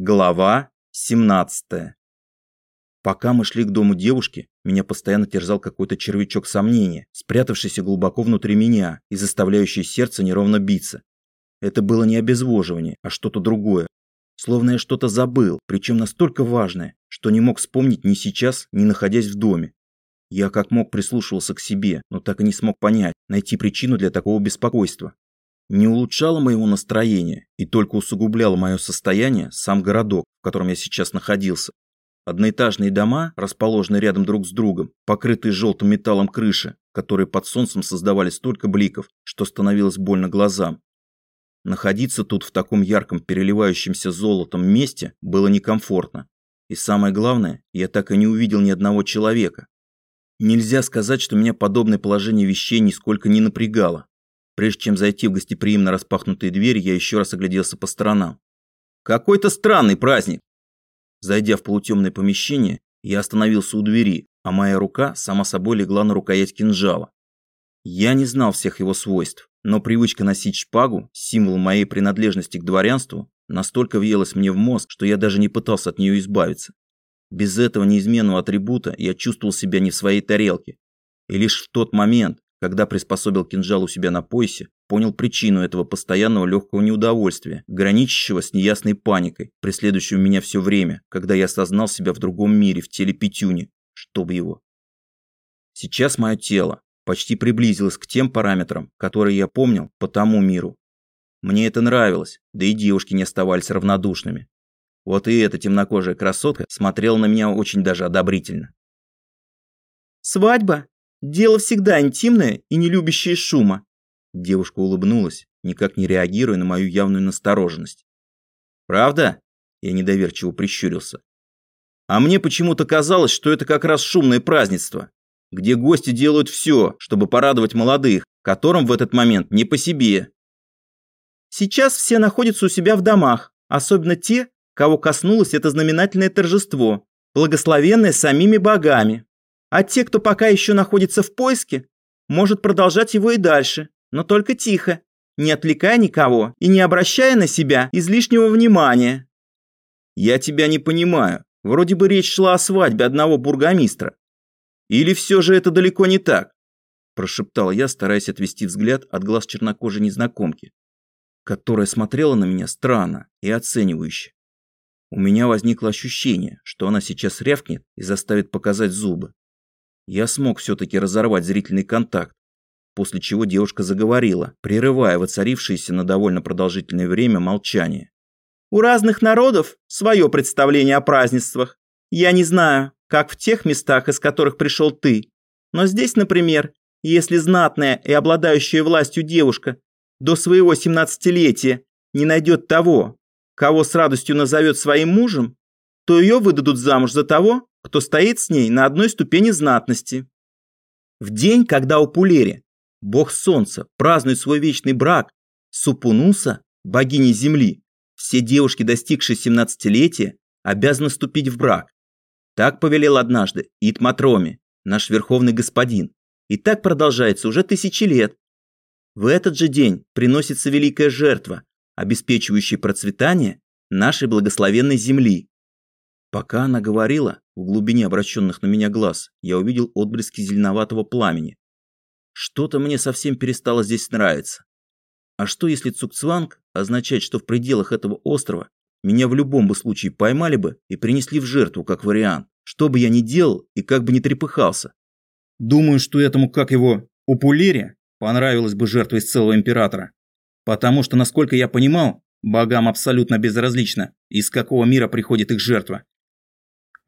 Глава 17 Пока мы шли к дому девушки, меня постоянно терзал какой-то червячок сомнения, спрятавшийся глубоко внутри меня и заставляющий сердце неровно биться. Это было не обезвоживание, а что-то другое. Словно я что-то забыл, причем настолько важное, что не мог вспомнить ни сейчас, ни находясь в доме. Я как мог прислушивался к себе, но так и не смог понять, найти причину для такого беспокойства не улучшало моего настроения и только усугубляло мое состояние сам городок, в котором я сейчас находился. Одноэтажные дома, расположенные рядом друг с другом, покрытые желтым металлом крыши, которые под солнцем создавали столько бликов, что становилось больно глазам. Находиться тут в таком ярком переливающемся золотом месте было некомфортно. И самое главное, я так и не увидел ни одного человека. Нельзя сказать, что меня подобное положение вещей нисколько не напрягало. Прежде чем зайти в гостеприимно распахнутые двери, я еще раз огляделся по сторонам. Какой-то странный праздник. Зайдя в полутемное помещение, я остановился у двери, а моя рука сама собой легла на рукоять кинжала. Я не знал всех его свойств, но привычка носить шпагу, символ моей принадлежности к дворянству, настолько въелась мне в мозг, что я даже не пытался от нее избавиться. Без этого неизменного атрибута я чувствовал себя не в своей тарелке. И лишь в тот момент, когда приспособил кинжал у себя на поясе, понял причину этого постоянного легкого неудовольствия, граничащего с неясной паникой, преследующего меня все время, когда я осознал себя в другом мире, в теле Петюни, чтобы его. Сейчас мое тело почти приблизилось к тем параметрам, которые я помнил по тому миру. Мне это нравилось, да и девушки не оставались равнодушными. Вот и эта темнокожая красотка смотрела на меня очень даже одобрительно. «Свадьба Дело всегда интимное и не любящее шума. Девушка улыбнулась, никак не реагируя на мою явную настороженность. Правда? Я недоверчиво прищурился. А мне почему-то казалось, что это как раз шумное празднество, где гости делают все, чтобы порадовать молодых, которым в этот момент не по себе. Сейчас все находятся у себя в домах, особенно те, кого коснулось это знаменательное торжество, благословенное самими богами. А те, кто пока еще находится в поиске, может продолжать его и дальше, но только тихо, не отвлекая никого и не обращая на себя излишнего внимания. Я тебя не понимаю. Вроде бы речь шла о свадьбе одного бургомистра. Или все же это далеко не так? Прошептал я, стараясь отвести взгляд от глаз чернокожей незнакомки, которая смотрела на меня странно и оценивающе. У меня возникло ощущение, что она сейчас рявкнет и заставит показать зубы. Я смог все-таки разорвать зрительный контакт, после чего девушка заговорила, прерывая воцарившееся на довольно продолжительное время молчание. «У разных народов свое представление о празднествах. Я не знаю, как в тех местах, из которых пришел ты. Но здесь, например, если знатная и обладающая властью девушка до своего семнадцатилетия не найдет того, кого с радостью назовет своим мужем, то ее выдадут замуж за того, кто стоит с ней на одной ступени знатности. В день, когда у Пулери, бог солнца, празднует свой вечный брак Супунуса, богиней земли, все девушки, достигшие 17-летия, обязаны вступить в брак. Так повелел однажды Итматроми, наш верховный господин. И так продолжается уже тысячи лет. В этот же день приносится великая жертва, обеспечивающая процветание нашей благословенной земли. Пока она говорила, в глубине обращенных на меня глаз, я увидел отблески зеленоватого пламени. Что-то мне совсем перестало здесь нравиться. А что если Цукцванг означает, что в пределах этого острова меня в любом бы случае поймали бы и принесли в жертву, как вариант, что бы я ни делал и как бы ни трепыхался? Думаю, что этому, как его, Упулере, понравилась бы жертва из целого императора. Потому что, насколько я понимал, богам абсолютно безразлично, из какого мира приходит их жертва.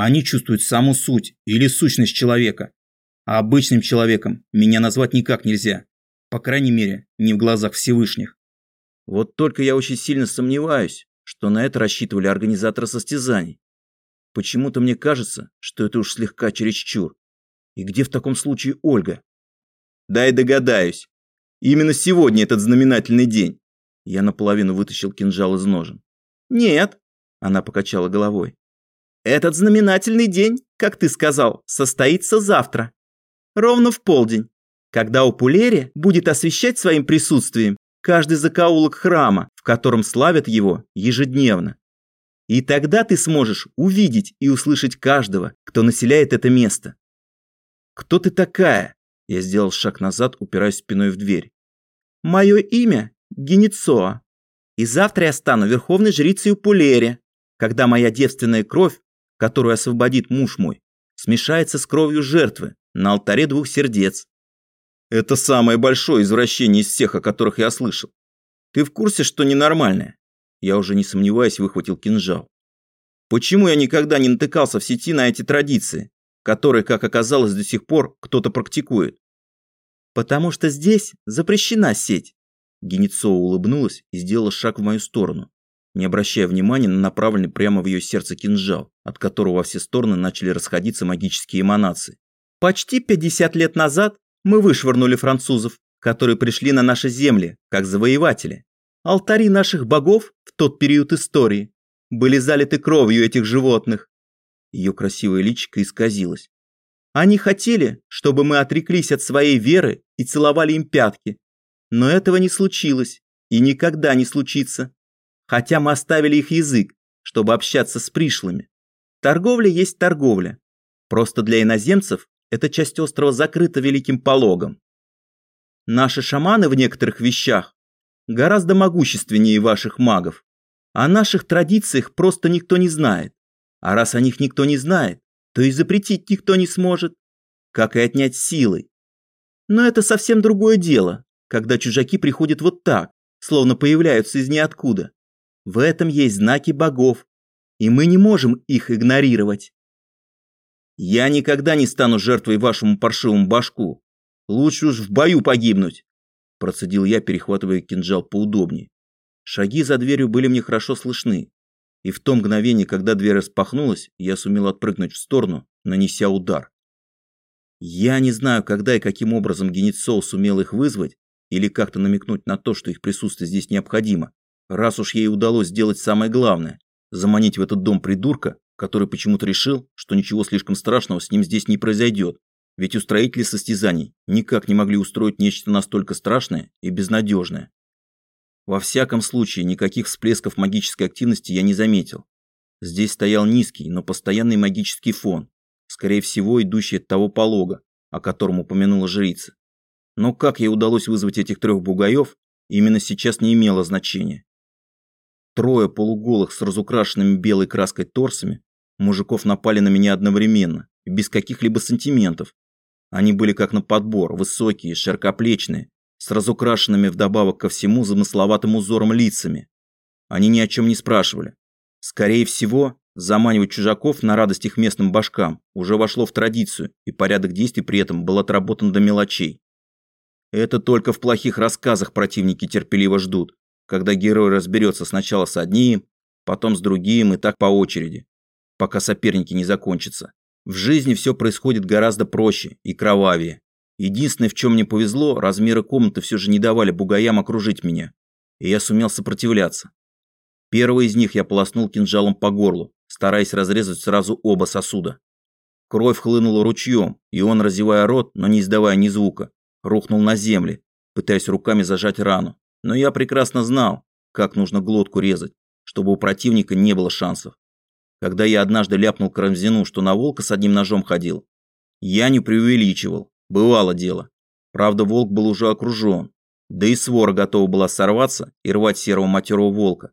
Они чувствуют саму суть или сущность человека. А обычным человеком меня назвать никак нельзя. По крайней мере, не в глазах Всевышних. Вот только я очень сильно сомневаюсь, что на это рассчитывали организаторы состязаний. Почему-то мне кажется, что это уж слегка чересчур. И где в таком случае Ольга? Да и догадаюсь. Именно сегодня этот знаменательный день. Я наполовину вытащил кинжал из ножен. Нет, она покачала головой. Этот знаменательный день, как ты сказал, состоится завтра. Ровно в полдень, когда Упулере будет освещать своим присутствием каждый закоулок храма, в котором славят его ежедневно. И тогда ты сможешь увидеть и услышать каждого, кто населяет это место. Кто ты такая? Я сделал шаг назад, упираясь спиной в дверь. Мое имя Геницоа. И завтра я стану верховной жрицей Пулере, когда моя девственная кровь, которую освободит муж мой, смешается с кровью жертвы на алтаре двух сердец. Это самое большое извращение из всех, о которых я слышал. Ты в курсе, что ненормальное? Я уже не сомневаясь выхватил кинжал. Почему я никогда не натыкался в сети на эти традиции, которые, как оказалось, до сих пор кто-то практикует? Потому что здесь запрещена сеть. Генецова улыбнулась и сделала шаг в мою сторону, не обращая внимания на направленный прямо в ее сердце кинжал, от которого во все стороны начали расходиться магические эманации. Почти 50 лет назад мы вышвырнули французов, которые пришли на наши земли, как завоеватели. Алтари наших богов в тот период истории были залиты кровью этих животных. Ее красивое личико исказилось. Они хотели, чтобы мы отреклись от своей веры и целовали им пятки. Но этого не случилось и никогда не случится. Хотя мы оставили их язык, чтобы общаться с пришлыми. Торговля есть торговля. Просто для иноземцев эта часть острова закрыта великим пологом. Наши шаманы в некоторых вещах гораздо могущественнее ваших магов. О наших традициях просто никто не знает. А раз о них никто не знает, то и запретить никто не сможет, как и отнять силой. Но это совсем другое дело, когда чужаки приходят вот так, словно появляются из ниоткуда. В этом есть знаки богов, и мы не можем их игнорировать. Я никогда не стану жертвой вашему паршивому башку. Лучше уж в бою погибнуть. Процедил я, перехватывая кинжал поудобнее. Шаги за дверью были мне хорошо слышны. И в то мгновение, когда дверь распахнулась, я сумел отпрыгнуть в сторону, нанеся удар. Я не знаю, когда и каким образом Генецов сумел их вызвать, или как-то намекнуть на то, что их присутствие здесь необходимо, раз уж ей удалось сделать самое главное – заманить в этот дом придурка, который почему-то решил, что ничего слишком страшного с ним здесь не произойдет, ведь устроители состязаний никак не могли устроить нечто настолько страшное и безнадежное. Во всяком случае, никаких всплесков магической активности я не заметил. Здесь стоял низкий, но постоянный магический фон, скорее всего, идущий от того полога, о котором упомянула жрица. Но как ей удалось вызвать этих трех бугаев, именно сейчас не имело значения. Трое полуголых с разукрашенными белой краской торсами мужиков напали на меня одновременно, без каких-либо сантиментов, они были как на подбор, высокие, широкоплечные, с разукрашенными вдобавок ко всему замысловатым узором лицами. Они ни о чем не спрашивали. Скорее всего, заманивать чужаков на радость их местным башкам уже вошло в традицию, и порядок действий при этом был отработан до мелочей. Это только в плохих рассказах противники терпеливо ждут, когда герой разберется сначала с одним, потом с другим и так по очереди, пока соперники не закончатся. В жизни все происходит гораздо проще и кровавее. Единственное, в чем мне повезло, размеры комнаты все же не давали бугаям окружить меня, и я сумел сопротивляться. Первый из них я полоснул кинжалом по горлу, стараясь разрезать сразу оба сосуда. Кровь хлынула ручьем, и он, разевая рот, но не издавая ни звука, рухнул на землю, пытаясь руками зажать рану. Но я прекрасно знал, как нужно глотку резать, чтобы у противника не было шансов. Когда я однажды ляпнул Карамзину, что на волка с одним ножом ходил, я не преувеличивал, бывало дело. Правда, волк был уже окружен, да и свора готова была сорваться и рвать серого матерого волка.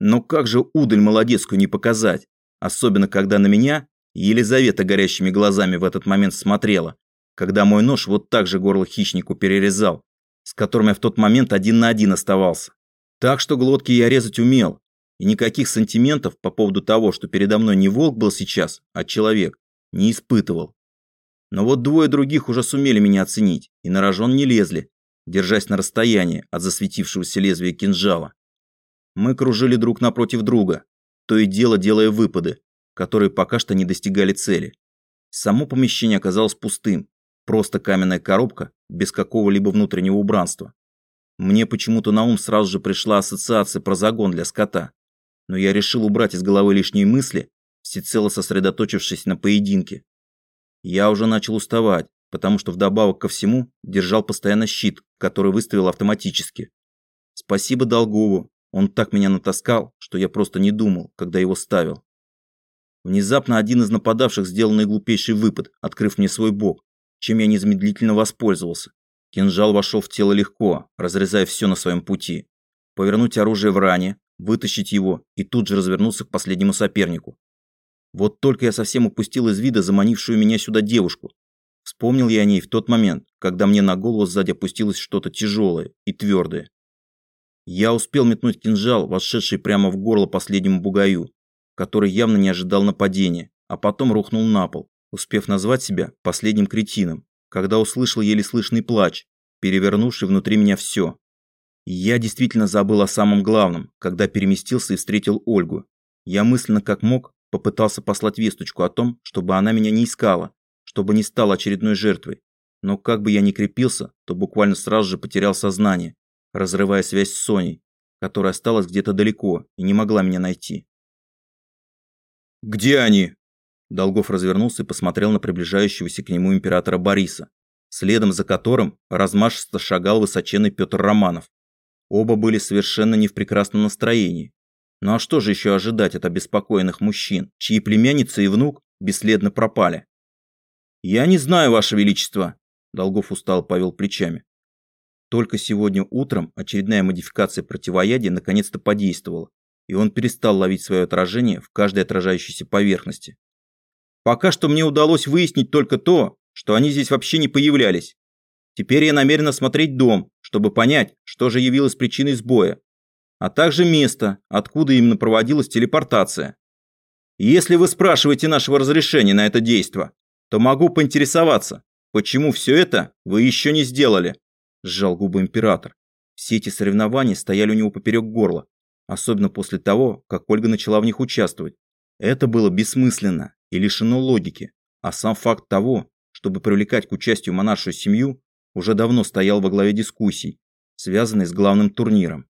Но как же удаль молодецкую не показать, особенно когда на меня Елизавета горящими глазами в этот момент смотрела, когда мой нож вот так же горло хищнику перерезал, с которым я в тот момент один на один оставался. Так что глотки я резать умел, и никаких сантиментов по поводу того, что передо мной не волк был сейчас, а человек, не испытывал. Но вот двое других уже сумели меня оценить и на рожон не лезли, держась на расстоянии от засветившегося лезвия кинжала. Мы кружили друг напротив друга, то и дело делая выпады, которые пока что не достигали цели. Само помещение оказалось пустым, просто каменная коробка без какого-либо внутреннего убранства. Мне почему-то на ум сразу же пришла ассоциация про загон для скота но я решил убрать из головы лишние мысли, всецело сосредоточившись на поединке. Я уже начал уставать, потому что вдобавок ко всему держал постоянно щит, который выставил автоматически. Спасибо Долгову, Он так меня натаскал, что я просто не думал, когда его ставил. Внезапно один из нападавших сделал наиглупейший выпад, открыв мне свой бок, чем я незамедлительно воспользовался. Кинжал вошел в тело легко, разрезая все на своем пути. Повернуть оружие в ране, вытащить его и тут же развернуться к последнему сопернику. Вот только я совсем упустил из вида заманившую меня сюда девушку. Вспомнил я о ней в тот момент, когда мне на голову сзади опустилось что-то тяжелое и твердое. Я успел метнуть кинжал, вошедший прямо в горло последнему бугаю, который явно не ожидал нападения, а потом рухнул на пол, успев назвать себя последним кретином, когда услышал еле слышный плач, перевернувший внутри меня все. я действительно забыл о самом главном, когда переместился и встретил Ольгу. Я мысленно как мог попытался послать весточку о том, чтобы она меня не искала, чтобы не стала очередной жертвой. Но как бы я ни крепился, то буквально сразу же потерял сознание, разрывая связь с Соней, которая осталась где-то далеко и не могла меня найти. «Где они?» Долгов развернулся и посмотрел на приближающегося к нему императора Бориса, следом за которым размашисто шагал высоченный Петр Романов. Оба были совершенно не в прекрасном настроении. Ну а что же еще ожидать от обеспокоенных мужчин, чьи племянница и внук бесследно пропали? «Я не знаю, Ваше Величество», – Долгов устал повел плечами. Только сегодня утром очередная модификация противоядия наконец-то подействовала, и он перестал ловить свое отражение в каждой отражающейся поверхности. Пока что мне удалось выяснить только то, что они здесь вообще не появлялись. Теперь я намерен осмотреть дом, чтобы понять, что же явилось причиной сбоя, а также место, откуда именно проводилась телепортация. Если вы спрашиваете нашего разрешения на это действо, то могу поинтересоваться, почему все это вы еще не сделали?» Сжал губы император. Все эти соревнования стояли у него поперек горла, особенно после того, как Ольга начала в них участвовать. Это было бессмысленно и лишено логики, а сам факт того, чтобы привлекать к участию монаршую семью, уже давно стоял во главе дискуссий, связанной с главным турниром.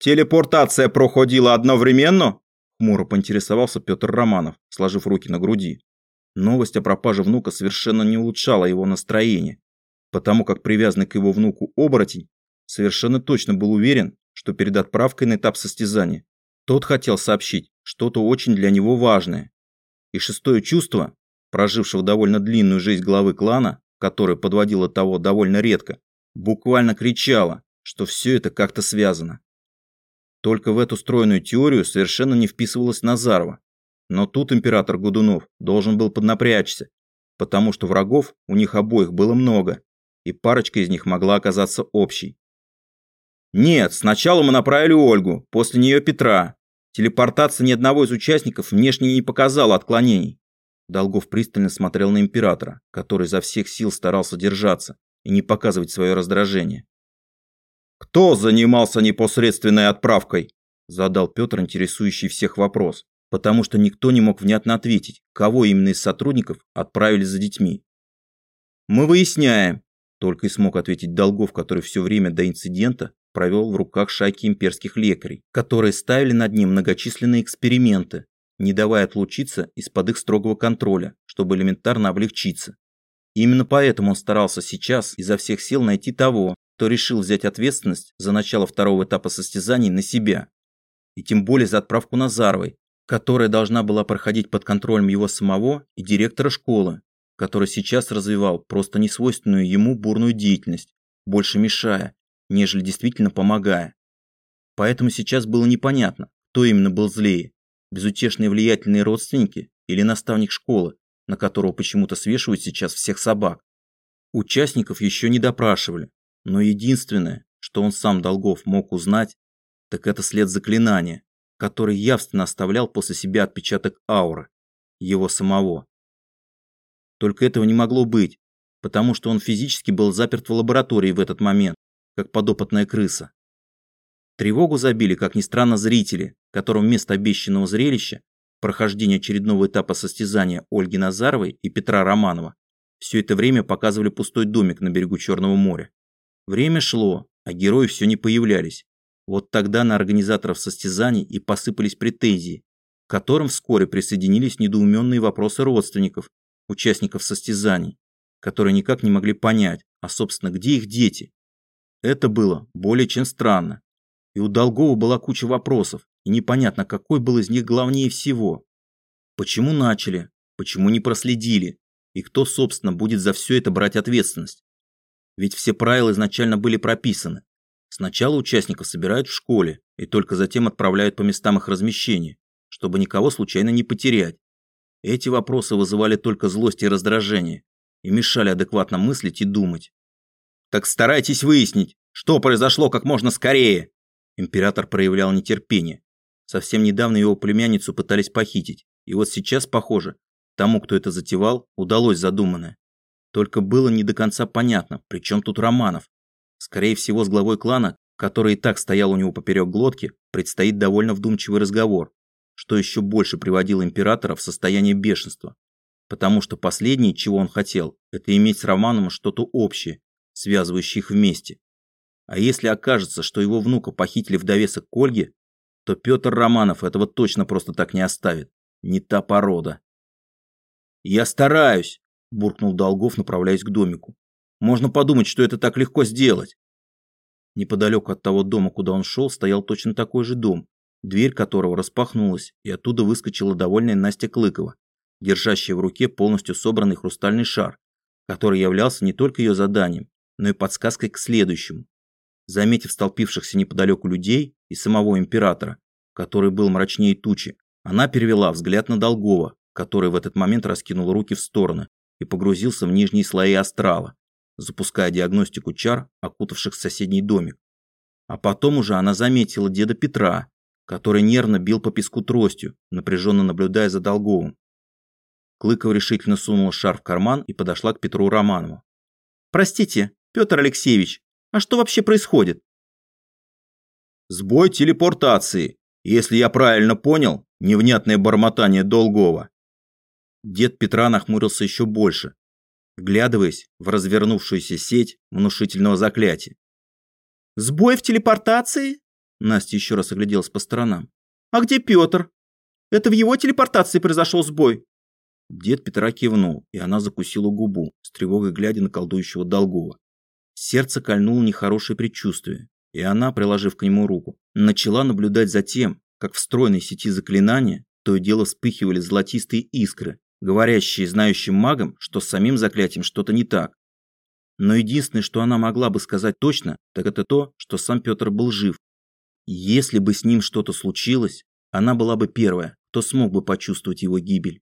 «Телепортация проходила одновременно?» Хмуро поинтересовался Петр Романов, сложив руки на груди. Новость о пропаже внука совершенно не улучшала его настроение, потому как привязанный к его внуку оборотень совершенно точно был уверен, что перед отправкой на этап состязания тот хотел сообщить что-то очень для него важное. И шестое чувство, прожившего довольно длинную жизнь главы клана, которое подводило того довольно редко, буквально кричало, что все это как-то связано. Только в эту стройную теорию совершенно не вписывалась Назарова, но тут император Гудунов должен был поднапрячься, потому что врагов у них обоих было много, и парочка из них могла оказаться общей. Нет, сначала мы направили Ольгу, после нее Петра. Телепортация ни одного из участников внешне не показала отклонений. Долгов пристально смотрел на императора, который за всех сил старался держаться и не показывать свое раздражение. «Кто занимался непосредственной отправкой?» Задал Петр интересующий всех вопрос потому что никто не мог внятно ответить, кого именно из сотрудников отправили за детьми. «Мы выясняем», – только и смог ответить Долгов, который все время до инцидента провел в руках шайки имперских лекарей, которые ставили над ним многочисленные эксперименты, не давая отлучиться из-под их строгого контроля, чтобы элементарно облегчиться. именно поэтому он старался сейчас изо всех сил найти того, кто решил взять ответственность за начало второго этапа состязаний на себя. И тем более за отправку Назаровой, которая должна была проходить под контролем его самого и директора школы, который сейчас развивал просто несвойственную ему бурную деятельность, больше мешая, нежели действительно помогая. Поэтому сейчас было непонятно, кто именно был злее, безутешные влиятельные родственники или наставник школы, на которого почему-то свешивают сейчас всех собак. Участников еще не допрашивали, но единственное, что он сам Долгов мог узнать, так это след заклинания, который явственно оставлял после себя отпечаток ауры, его самого. Только этого не могло быть, потому что он физически был заперт в лаборатории в этот момент, как подопытная крыса. Тревогу забили, как ни странно, зрители, которым вместо обещанного зрелища, прохождения очередного этапа состязания Ольги Назаровой и Петра Романова, все это время показывали пустой домик на берегу Черного моря. Время шло, а герои все не появлялись. Вот тогда на организаторов состязаний и посыпались претензии, к которым вскоре присоединились недоуменные вопросы родственников, участников состязаний, которые никак не могли понять, а собственно где их дети. Это было более чем странно. И у Долгова была куча вопросов, и непонятно, какой был из них главнее всего. Почему начали? Почему не проследили? И кто, собственно, будет за все это брать ответственность? Ведь все правила изначально были прописаны. Сначала участников собирают в школе и только затем отправляют по местам их размещения, чтобы никого случайно не потерять. Эти вопросы вызывали только злость и раздражение и мешали адекватно мыслить и думать. «Так старайтесь выяснить, что произошло как можно скорее!» Император проявлял нетерпение. Совсем недавно его племянницу пытались похитить, и вот сейчас, похоже, тому, кто это затевал, удалось задуманное. Только было не до конца понятно, при чем тут Романов. Скорее всего, с главой клана, который и так стоял у него поперек глотки, предстоит довольно вдумчивый разговор, что еще больше приводило императора в состояние бешенства. Потому что последнее, чего он хотел, это иметь с Романовым что-то общее, связывающее их вместе. А если окажется, что его внука похитили в довесок к Ольге, то Петр Романов этого точно просто так не оставит. Не та порода. «Я стараюсь», – буркнул Долгов, направляясь к домику. «Можно подумать, что это так легко сделать». Неподалеку от того дома, куда он шел, стоял точно такой же дом, дверь которого распахнулась, и оттуда выскочила довольная Настя Клыкова, держащая в руке полностью собранный хрустальный шар, который являлся не только ее заданием, но и подсказкой к следующему. Заметив столпившихся неподалеку людей и самого императора, который был мрачнее тучи, она перевела взгляд на Долгова, который в этот момент раскинул руки в стороны и погрузился в нижние слои астрала, запуская диагностику чар, окутавших соседний домик. А потом уже она заметила деда Петра, который нервно бил по песку тростью, напряженно наблюдая за Долговым. Клыкова решительно сунула шар в карман и подошла к Петру Романову. «Простите, Петр Алексеевич, а что вообще происходит?» «Сбой телепортации. Если я правильно понял, невнятное бормотание Долгова». Дед Петра нахмурился еще больше, вглядываясь в развернувшуюся сеть внушительного заклятия. «Сбой в телепортации?» Настя еще раз огляделась по сторонам. «А где Петр? Это в его телепортации произошел сбой?» Дед Петра кивнул, и она закусила губу, с тревогой глядя на колдующего Долгова. Сердце кольнуло нехорошее предчувствие, и она, приложив к нему руку, начала наблюдать за тем, как в стройной сети заклинания то и дело вспыхивали золотистые искры, говорящие знающим магам, что с самим заклятием что-то не так. Но единственное, что она могла бы сказать точно, так это то, что сам Петр был жив если бы с ним что-то случилось, она была бы первая, кто смог бы почувствовать его гибель.